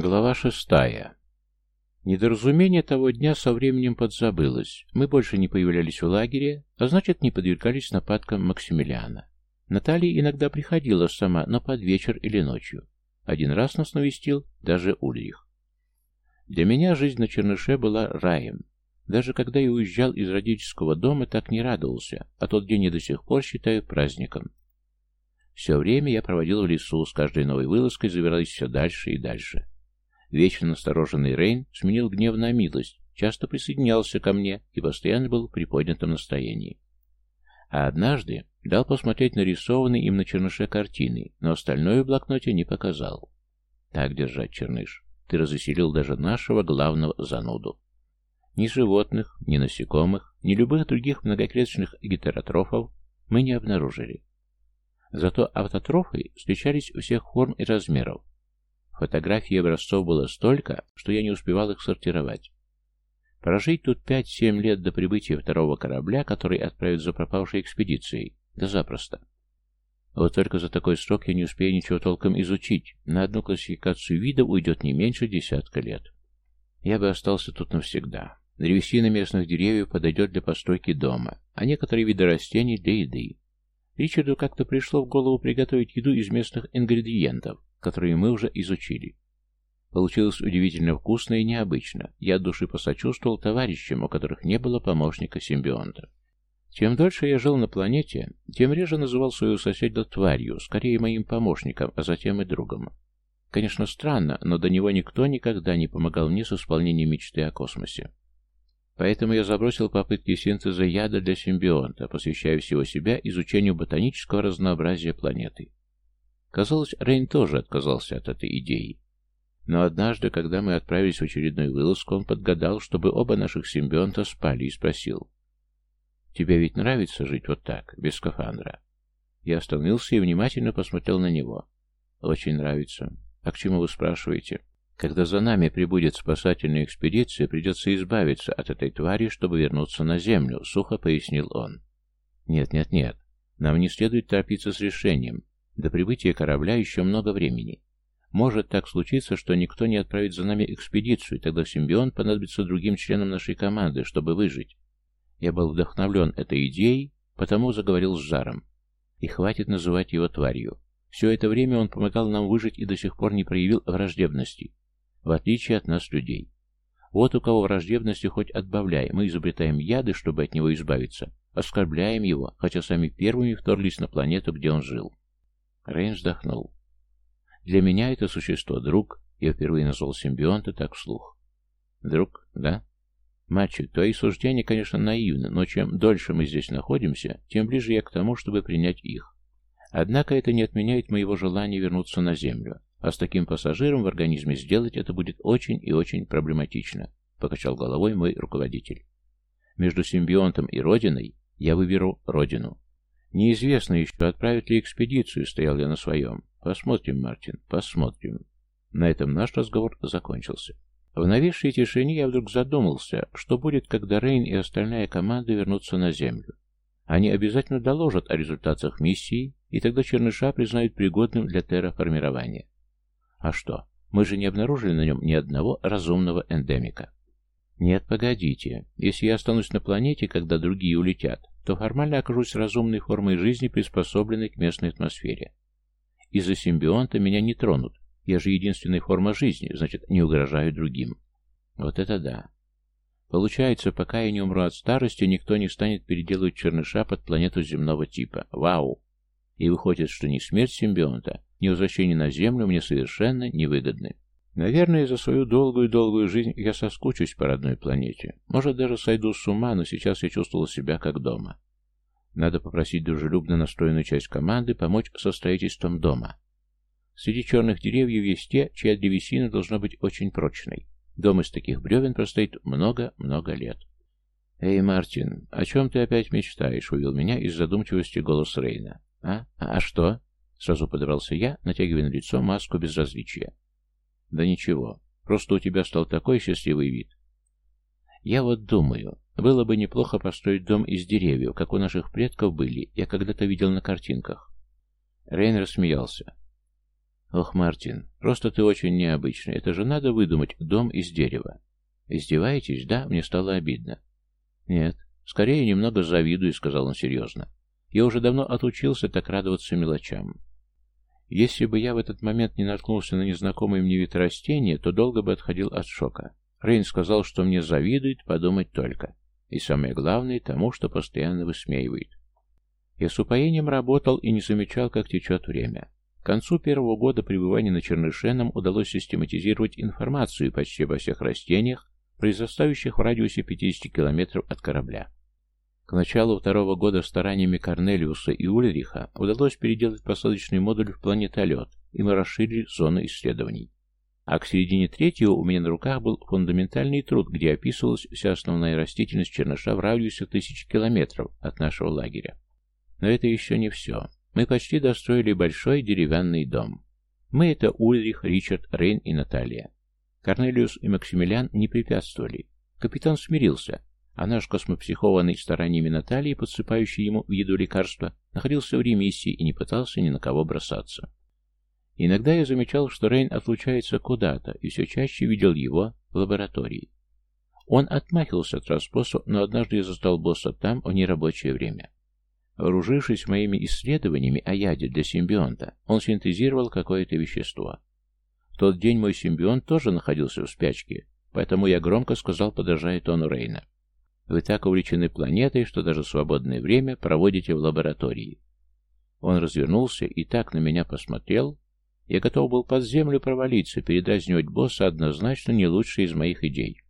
Глава шестая. Недоразумение того дня со временем подзабылось. Мы больше не появлялись в лагере, а значит, не подвергались нападкам Максимилиана. Наталья иногда приходила сама, но под вечер или ночью. Один раз нас навестил даже Ульрих. Для меня жизнь на Черныше была раем. Даже когда я уезжал из родительского дома, так не радовался, а тот день я до сих пор считаю праздником. Все время я проводил в лесу, с каждой новой вылазкой забирались все дальше и дальше. Вечно настороженный Рейн сменил гнев на милость, часто присоединялся ко мне и постоянно был в приподнятом настроении. А однажды дал посмотреть нарисованные им на черныше картины, но остальное в блокноте не показал. Так держать, черныш. Ты развеселил даже нашего главного зануду. Ни животных, ни насекомых, ни любых других многоклеточных гетеротрофов мы не обнаружили. Зато автотрофы встречались у всех форм и размеров, Фотографий и образцов было столько, что я не успевал их сортировать. Прожить тут 5-7 лет до прибытия второго корабля, который отправят за пропавшей экспедицией, да запросто. Вот только за такой срок я не успею ничего толком изучить. На одну классификацию видов уйдет не меньше десятка лет. Я бы остался тут навсегда. Древесина местных деревьев подойдет для постройки дома, а некоторые виды растений для еды. Ричарду как-то пришло в голову приготовить еду из местных ингредиентов, которые мы уже изучили. Получилось удивительно вкусно и необычно. Я от души посочувствовал товарищам, у которых не было помощника-симбионта. Чем дольше я жил на планете, тем реже называл своего соседа тварью, скорее моим помощником, а затем и другом. Конечно, странно, но до него никто никогда не помогал мне с исполнением мечты о космосе. Поэтому я забросил попытки синтеза яда для симбионта, посвящая всего себя изучению ботанического разнообразия планеты. Казалось, Рейн тоже отказался от этой идеи. Но однажды, когда мы отправились в очередную вылазку, он подгадал, чтобы оба наших симбионта спали, и спросил. «Тебе ведь нравится жить вот так, без скафандра?» Я остановился и внимательно посмотрел на него. «Очень нравится. А к чему вы спрашиваете?» «Когда за нами прибудет спасательная экспедиция, придется избавиться от этой твари, чтобы вернуться на Землю», — сухо пояснил он. «Нет, нет, нет. Нам не следует торопиться с решением. До прибытия корабля еще много времени. Может так случиться, что никто не отправит за нами экспедицию, и тогда симбион понадобится другим членам нашей команды, чтобы выжить. Я был вдохновлен этой идеей, потому заговорил с жаром. И хватит называть его тварью. Все это время он помогал нам выжить и до сих пор не проявил враждебности, в отличие от нас, людей. Вот у кого враждебности хоть отбавляй, мы изобретаем яды, чтобы от него избавиться, оскорбляем его, хотя сами первыми вторглись на планету, где он жил. Рейн вздохнул. Для меня это существо друг. Я впервые назвал симбионта так вслух. Друг, да? Мальчик, твои суждения, конечно, наивны, но чем дольше мы здесь находимся, тем ближе я к тому, чтобы принять их. Однако это не отменяет моего желания вернуться на Землю. А с таким пассажиром в организме сделать это будет очень и очень проблематично, покачал головой мой руководитель. Между симбионтом и Родиной я выберу Родину. Неизвестно еще, отправят ли экспедицию, стоял я на своем. Посмотрим, Мартин, посмотрим. На этом наш разговор закончился. В нависшей тишине я вдруг задумался, что будет, когда Рейн и остальная команда вернутся на Землю. Они обязательно доложат о результатах миссии, и тогда Черныша признают пригодным для терраформирования. А что, мы же не обнаружили на нем ни одного разумного эндемика. Нет, погодите. Если я останусь на планете, когда другие улетят, то формально окажусь разумной формой жизни, приспособленной к местной атмосфере. Из-за симбионта меня не тронут. Я же единственная форма жизни, значит, не угрожаю другим. Вот это да. Получается, пока я не умру от старости, никто не станет переделывать черныша под планету земного типа. Вау! И выходит, что ни смерть симбионта, ни возвращение на Землю мне совершенно невыгодны. Наверное, за свою долгую-долгую жизнь я соскучусь по родной планете. Может, даже сойду с ума, но сейчас я чувствовал себя как дома. Надо попросить дружелюбно настроенную часть команды помочь со строительством дома. Среди черных деревьев есть те, чья древесина должна быть очень прочной. Дом из таких бревен простоит много-много лет. «Эй, Мартин, о чем ты опять мечтаешь?» — увел меня из задумчивости голос Рейна. «А? А, что?» — сразу подобрался я, натягивая на лицо маску безразличия. Да ничего, просто у тебя стал такой счастливый вид. Я вот думаю, было бы неплохо построить дом из деревьев, как у наших предков были, я когда-то видел на картинках. Рейн рассмеялся. Ох, Мартин, просто ты очень необычный. Это же надо выдумать дом из дерева. Издеваетесь, да? Мне стало обидно. Нет, скорее немного завидую, сказал он серьезно. Я уже давно отучился так радоваться мелочам. Если бы я в этот момент не наткнулся на незнакомый мне вид растения, то долго бы отходил от шока. Рейн сказал, что мне завидует, подумать только. И самое главное, тому, что постоянно высмеивает. Я с упоением работал и не замечал, как течет время. К концу первого года пребывания на Черныше нам удалось систематизировать информацию почти обо всех растениях, произрастающих в радиусе 50 километров от корабля. К началу второго года стараниями Корнелиуса и Ульриха удалось переделать посадочный модуль в планетолет, и мы расширили зону исследований. А к середине третьего у меня на руках был фундаментальный труд, где описывалась вся основная растительность черныша в радиусе тысячи километров от нашего лагеря. Но это еще не все. Мы почти достроили большой деревянный дом. Мы — это Ульрих, Ричард, Рейн и Наталья. Корнелиус и Максимилиан не препятствовали. Капитан смирился, а наш космопсихованный стараниями Натальи, подсыпающий ему в еду лекарства, находился в ремиссии и не пытался ни на кого бросаться. Иногда я замечал, что Рейн отлучается куда-то, и все чаще видел его в лаборатории. Он отмахивался от расспросу, но однажды я застал босса там в нерабочее время. Вооружившись моими исследованиями о яде для симбионта, он синтезировал какое-то вещество. В тот день мой симбионт тоже находился в спячке, поэтому я громко сказал, подражая тону Рейна. Вы так увлечены планетой, что даже свободное время проводите в лаборатории. Он развернулся и так на меня посмотрел. Я готов был под землю провалиться, передразнивать босса однозначно не лучшая из моих идей.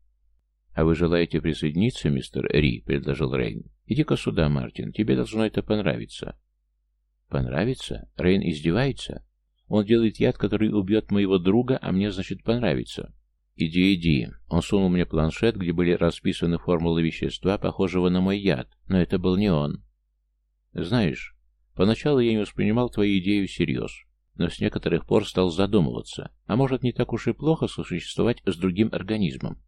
«А вы желаете присоединиться, мистер Ри?» — предложил Рейн. «Иди-ка сюда, Мартин, тебе должно это понравиться». «Понравится? Рейн издевается? Он делает яд, который убьет моего друга, а мне, значит, понравится. «Иди, иди». Он сунул мне планшет, где были расписаны формулы вещества, похожего на мой яд, но это был не он. Знаешь, поначалу я не воспринимал твою идею всерьез, но с некоторых пор стал задумываться, а может не так уж и плохо сосуществовать с другим организмом.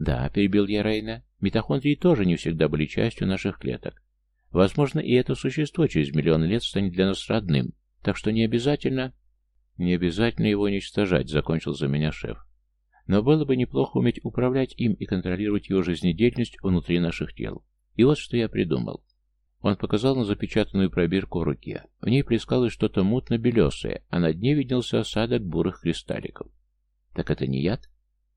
Да, перебил я Рейна, митохондрии тоже не всегда были частью наших клеток. Возможно, и это существо через миллионы лет станет для нас родным, так что не обязательно... Не обязательно его уничтожать, закончил за меня шеф. Но было бы неплохо уметь управлять им и контролировать его жизнедеятельность внутри наших тел. И вот что я придумал. Он показал на запечатанную пробирку в руке. В ней плескалось что-то мутно-белесое, а на дне виднелся осадок бурых кристалликов. Так это не яд?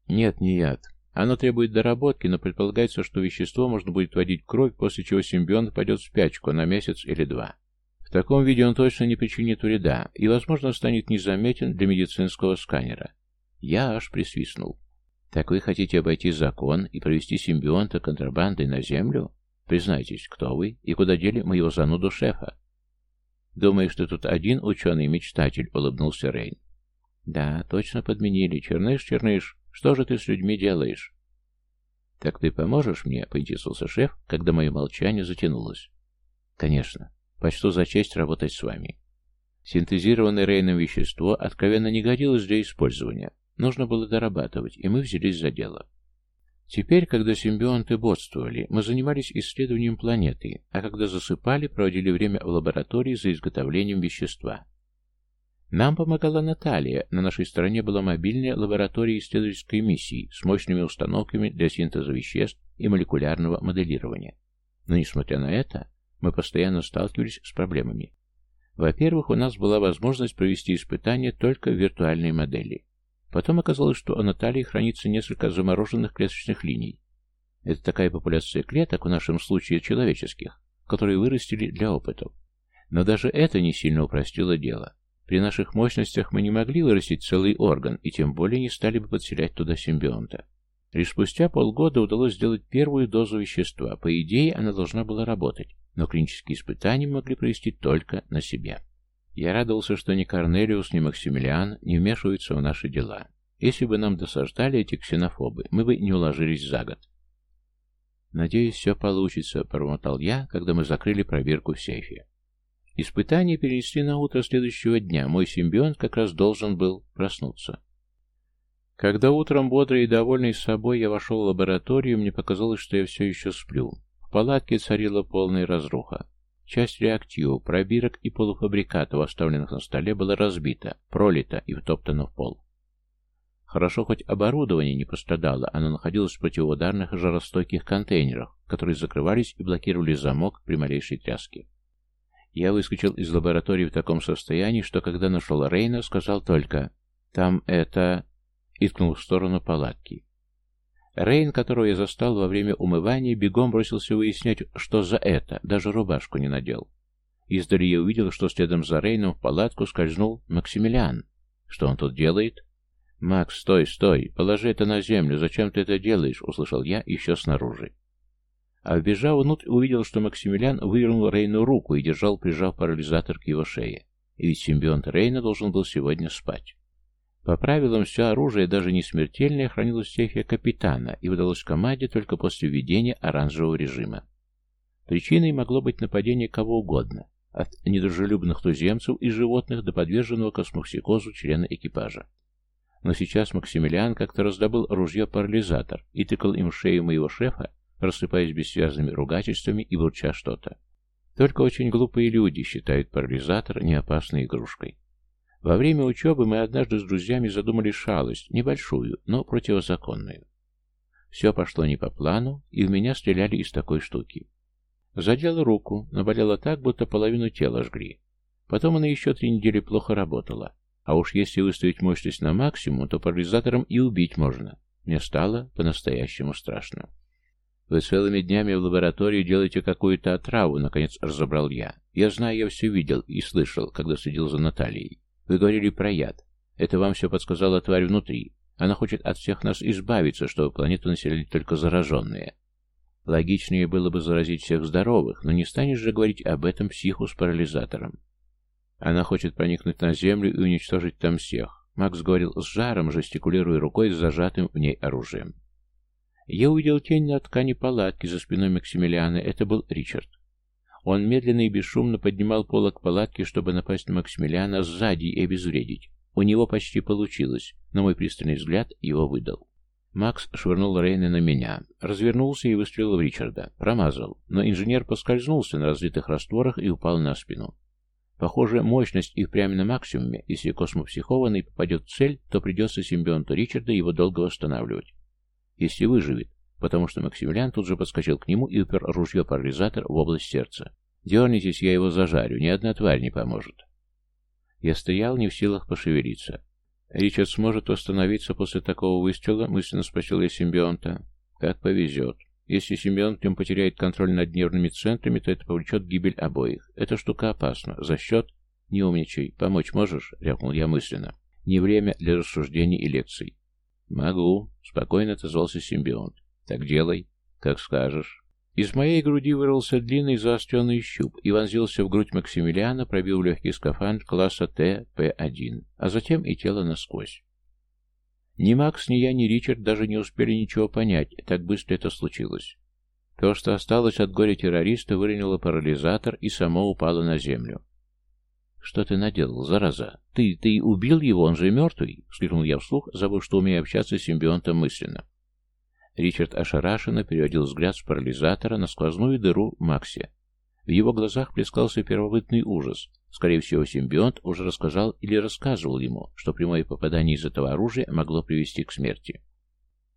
Нет, не яд. Оно требует доработки, но предполагается, что вещество можно будет вводить в кровь, после чего симбионт пойдет в спячку на месяц или два. В таком виде он точно не причинит вреда и, возможно, станет незаметен для медицинского сканера. Я аж присвистнул. «Так вы хотите обойти закон и провести симбионта контрабандой на землю? Признайтесь, кто вы и куда дели моего зануду шефа?» «Думаю, что тут один ученый-мечтатель», — улыбнулся Рейн. «Да, точно подменили. Черныш, Черныш, что же ты с людьми делаешь?» «Так ты поможешь мне?» — поинтересовался шеф, когда мое молчание затянулось. «Конечно. Почту за честь работать с вами». Синтезированное Рейном вещество откровенно не годилось для использования. Нужно было дорабатывать, и мы взялись за дело. Теперь, когда симбионты бодствовали, мы занимались исследованием планеты, а когда засыпали, проводили время в лаборатории за изготовлением вещества. Нам помогала Наталья, на нашей стороне была мобильная лаборатория исследовательской миссии с мощными установками для синтеза веществ и молекулярного моделирования. Но, несмотря на это, мы постоянно сталкивались с проблемами. Во-первых, у нас была возможность провести испытания только в виртуальной модели. Потом оказалось, что у Натальи хранится несколько замороженных клеточных линий. Это такая популяция клеток, в нашем случае человеческих, которые вырастили для опытов. Но даже это не сильно упростило дело. При наших мощностях мы не могли вырастить целый орган, и тем более не стали бы подселять туда симбионта. Лишь спустя полгода удалось сделать первую дозу вещества. По идее, она должна была работать, но клинические испытания могли провести только на себе. Я радовался, что ни Корнелиус, ни Максимилиан не вмешиваются в наши дела. Если бы нам досаждали эти ксенофобы, мы бы не уложились за год. «Надеюсь, все получится», — промотал я, когда мы закрыли проверку в сейфе. Испытание перенесли на утро следующего дня. Мой симбионт как раз должен был проснуться. Когда утром бодрый и довольный собой я вошел в лабораторию, мне показалось, что я все еще сплю. В палатке царила полная разруха. Часть реактивов, пробирок и полуфабрикатов, оставленных на столе, была разбита, пролита и втоптана в пол. Хорошо, хоть оборудование не пострадало, оно находилось в противоударных жаростойких контейнерах, которые закрывались и блокировали замок при малейшей тряске. Я выскочил из лаборатории в таком состоянии, что когда нашел Рейна, сказал только «Там это...» и ткнул в сторону палатки. Рейн, которого я застал во время умывания, бегом бросился выяснять, что за это, даже рубашку не надел. Издали я увидел, что следом за Рейном в палатку скользнул Максимилиан. Что он тут делает? «Макс, стой, стой! Положи это на землю! Зачем ты это делаешь?» — услышал я еще снаружи. А вбежав внутрь, увидел, что Максимилиан вывернул Рейну руку и держал, прижав парализатор к его шее. И ведь симбионт Рейна должен был сегодня спать. По правилам, все оружие, даже не смертельное, хранилось в сейфе капитана и выдалось команде только после введения оранжевого режима. Причиной могло быть нападение кого угодно, от недружелюбных туземцев и животных до подверженного космопсихозу члена экипажа. Но сейчас Максимилиан как-то раздобыл ружье-парализатор и тыкал им в шею моего шефа, рассыпаясь бессвязными ругательствами и бурча что-то. Только очень глупые люди считают парализатор неопасной игрушкой. Во время учебы мы однажды с друзьями задумали шалость, небольшую, но противозаконную. Все пошло не по плану, и в меня стреляли из такой штуки. Задела руку, но так, будто половину тела жгли. Потом она еще три недели плохо работала. А уж если выставить мощность на максимум, то парализатором и убить можно. Мне стало по-настоящему страшно. «Вы целыми днями в лаборатории делаете какую-то отраву», — наконец разобрал я. «Я знаю, я все видел и слышал, когда следил за Натальей. Вы говорили про яд. Это вам все подсказала тварь внутри. Она хочет от всех нас избавиться, чтобы планету населяли только зараженные. Логичнее было бы заразить всех здоровых, но не станешь же говорить об этом психу с парализатором. Она хочет проникнуть на Землю и уничтожить там всех. Макс говорил с жаром, жестикулируя рукой с зажатым в ней оружием. Я увидел тень на ткани палатки за спиной Максимилиана. Это был Ричард. Он медленно и бесшумно поднимал полок палатки, чтобы напасть на Максимилиана сзади и обезвредить. У него почти получилось, но мой пристальный взгляд его выдал. Макс швырнул Рейна на меня, развернулся и выстрелил в Ричарда. Промазал, но инженер поскользнулся на разлитых растворах и упал на спину. Похоже, мощность их прямо на максимуме. Если космопсихованный попадет в цель, то придется симбионту Ричарда его долго восстанавливать. Если выживет, потому что Максимилиан тут же подскочил к нему и упер ружье-парализатор в область сердца. «Дернитесь, я его зажарю, ни одна тварь не поможет». Я стоял не в силах пошевелиться. «Ричард сможет восстановиться после такого выстрела?» — мысленно спросил я симбионта. «Как повезет. Если симбионт в нем потеряет контроль над нервными центрами, то это повлечет гибель обоих. Эта штука опасна. За счет... Не умничай. Помочь можешь?» — рявкнул я мысленно. «Не время для рассуждений и лекций». «Могу», — спокойно отозвался симбионт. «Так делай, как скажешь». Из моей груди вырвался длинный заостренный щуп и вонзился в грудь Максимилиана, пробил легкий скафандр класса Т-П-1, а затем и тело насквозь. Ни Макс, ни я, ни Ричард даже не успели ничего понять, так быстро это случилось. То, что осталось от горя террориста, выронило парализатор и само упало на землю. «Что ты наделал, зараза? Ты, ты убил его, он же мертвый?» — вскрикнул я вслух, забыв, что умею общаться с симбионтом мысленно. Ричард ошарашенно переводил взгляд с парализатора на сквозную дыру в Максе. В его глазах плескался первобытный ужас. Скорее всего, симбионт уже рассказал или рассказывал ему, что прямое попадание из этого оружия могло привести к смерти.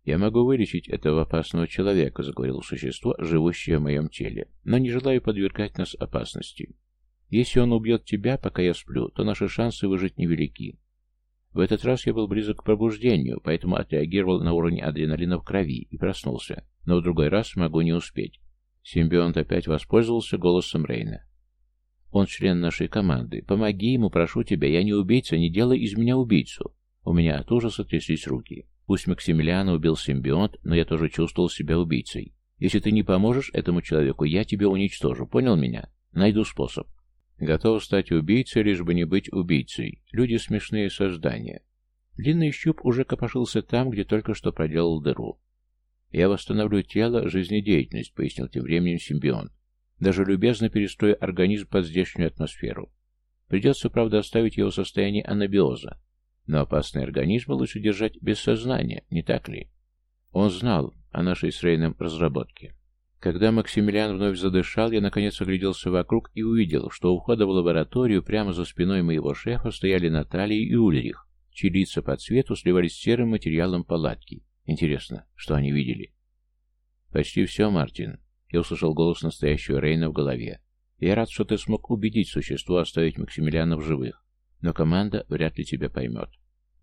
«Я могу вылечить этого опасного человека», — заговорил существо, живущее в моем теле, «но не желаю подвергать нас опасности. Если он убьет тебя, пока я сплю, то наши шансы выжить невелики. В этот раз я был близок к пробуждению, поэтому отреагировал на уровне адреналина в крови и проснулся, но в другой раз могу не успеть. Симбионт опять воспользовался голосом Рейна. «Он член нашей команды. Помоги ему, прошу тебя. Я не убийца, не делай из меня убийцу». У меня от ужаса тряслись руки. Пусть Максимилиана убил симбионт, но я тоже чувствовал себя убийцей. Если ты не поможешь этому человеку, я тебя уничтожу. Понял меня? Найду способ. Готов стать убийцей, лишь бы не быть убийцей. Люди смешные создания. Длинный щуп уже копошился там, где только что проделал дыру. «Я восстановлю тело, жизнедеятельность», — пояснил тем временем симбион. «Даже любезно перестрою организм под здешнюю атмосферу. Придется, правда, оставить его состояние анабиоза. Но опасные организмы лучше держать без сознания, не так ли?» Он знал о нашей с Рейном разработке. Когда Максимилиан вновь задышал, я наконец огляделся вокруг и увидел, что у входа в лабораторию прямо за спиной моего шефа стояли Наталья и Ульрих, чьи лица по цвету сливались с серым материалом палатки. Интересно, что они видели? «Почти все, Мартин», — я услышал голос настоящего Рейна в голове. «Я рад, что ты смог убедить существо оставить Максимилиана в живых, но команда вряд ли тебя поймет.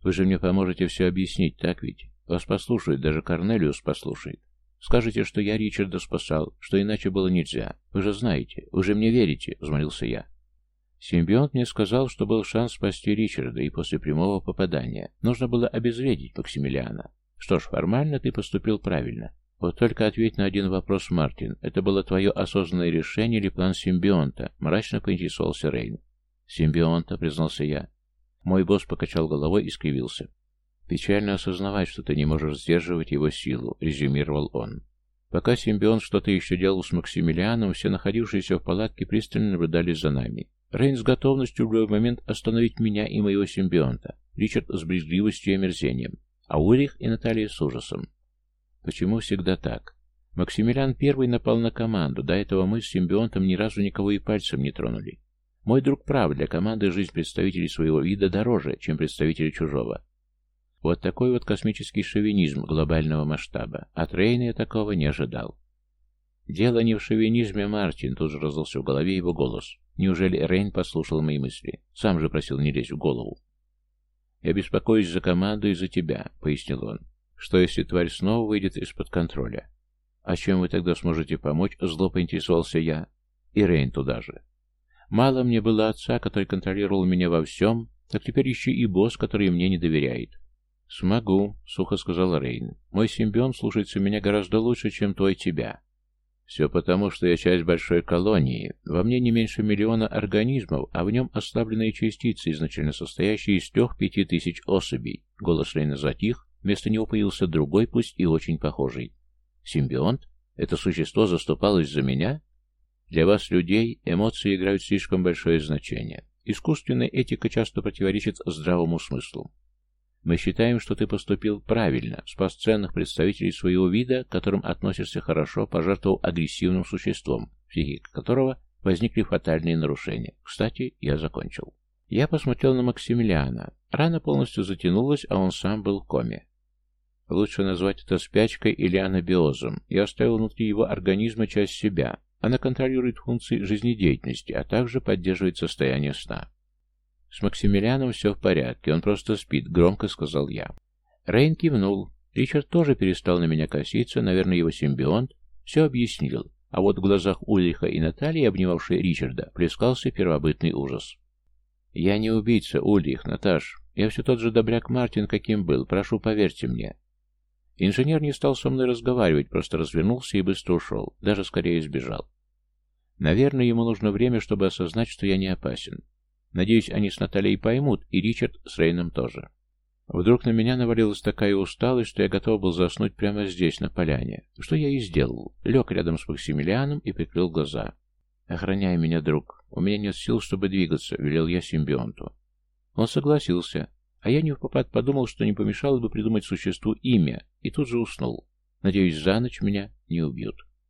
Вы же мне поможете все объяснить, так ведь? Вас послушает, даже Корнелиус послушает. Скажите, что я Ричарда спасал, что иначе было нельзя. Вы же знаете, вы же мне верите», — взмолился я. Симбионт мне сказал, что был шанс спасти Ричарда, и после прямого попадания нужно было обезвредить Максимилиана. Что ж, формально ты поступил правильно. Вот только ответь на один вопрос, Мартин. Это было твое осознанное решение или план симбионта? Мрачно поинтересовался Рейн. Симбионта, признался я. Мой босс покачал головой и скривился. «Печально осознавать, что ты не можешь сдерживать его силу», — резюмировал он. Пока симбионт что-то еще делал с Максимилианом, все находившиеся в палатке пристально наблюдали за нами. Рейн с готовностью в любой момент остановить меня и моего симбионта, Ричард с брезгливостью и омерзением, а Урих и Наталья с ужасом. Почему всегда так? Максимилиан первый напал на команду, до этого мы с симбионтом ни разу никого и пальцем не тронули. Мой друг прав, для команды жизнь представителей своего вида дороже, чем представителей чужого. Вот такой вот космический шовинизм глобального масштаба. От Рейна я такого не ожидал. «Дело не в шовинизме, Мартин», — тут же раздался в голове его голос. Неужели Рейн послушал мои мысли? Сам же просил не лезть в голову. «Я беспокоюсь за команду и за тебя», — пояснил он. «Что, если тварь снова выйдет из-под контроля?» «А чем вы тогда сможете помочь?» — зло поинтересовался я. И Рейн туда же. «Мало мне было отца, который контролировал меня во всем, так теперь ищи и босс, который мне не доверяет. «Смогу», — сухо сказал Рейн. «Мой симбион слушается меня гораздо лучше, чем твой тебя. Все потому, что я часть большой колонии. Во мне не меньше миллиона организмов, а в нем ослабленные частицы, изначально состоящие из трех-пяти тысяч особей». Голос Рейна затих, вместо него появился другой, пусть и очень похожий. «Симбионт? Это существо заступалось за меня?» «Для вас, людей, эмоции играют слишком большое значение. Искусственная этика часто противоречит здравому смыслу. Мы считаем, что ты поступил правильно, спас ценных представителей своего вида, к которым относишься хорошо, пожертвовал агрессивным существом, психика которого возникли фатальные нарушения. Кстати, я закончил. Я посмотрел на Максимилиана. Рана полностью затянулась, а он сам был в коме. Лучше назвать это спячкой или анабиозом. Я оставил внутри его организма часть себя. Она контролирует функции жизнедеятельности, а также поддерживает состояние сна. «С Максимилианом все в порядке, он просто спит», — громко сказал я. Рейн кивнул. Ричард тоже перестал на меня коситься, наверное, его симбионт все объяснил, а вот в глазах Ульриха и Натальи, обнимавшей Ричарда, плескался первобытный ужас. «Я не убийца, Ульрих, Наташ. Я все тот же добряк Мартин, каким был, прошу, поверьте мне». Инженер не стал со мной разговаривать, просто развернулся и быстро ушел, даже скорее сбежал. Наверное, ему нужно время, чтобы осознать, что я не опасен. Надеюсь, они с Натальей поймут, и Ричард с Рейном тоже. Вдруг на меня навалилась такая усталость, что я готов был заснуть прямо здесь, на поляне. Что я и сделал. Лег рядом с Максимилианом и прикрыл глаза. «Охраняй меня, друг. У меня нет сил, чтобы двигаться», — велел я симбионту. Он согласился, а я не в попад подумал, что не помешало бы придумать существу имя, и тут же уснул. Надеюсь, за ночь меня не убьют.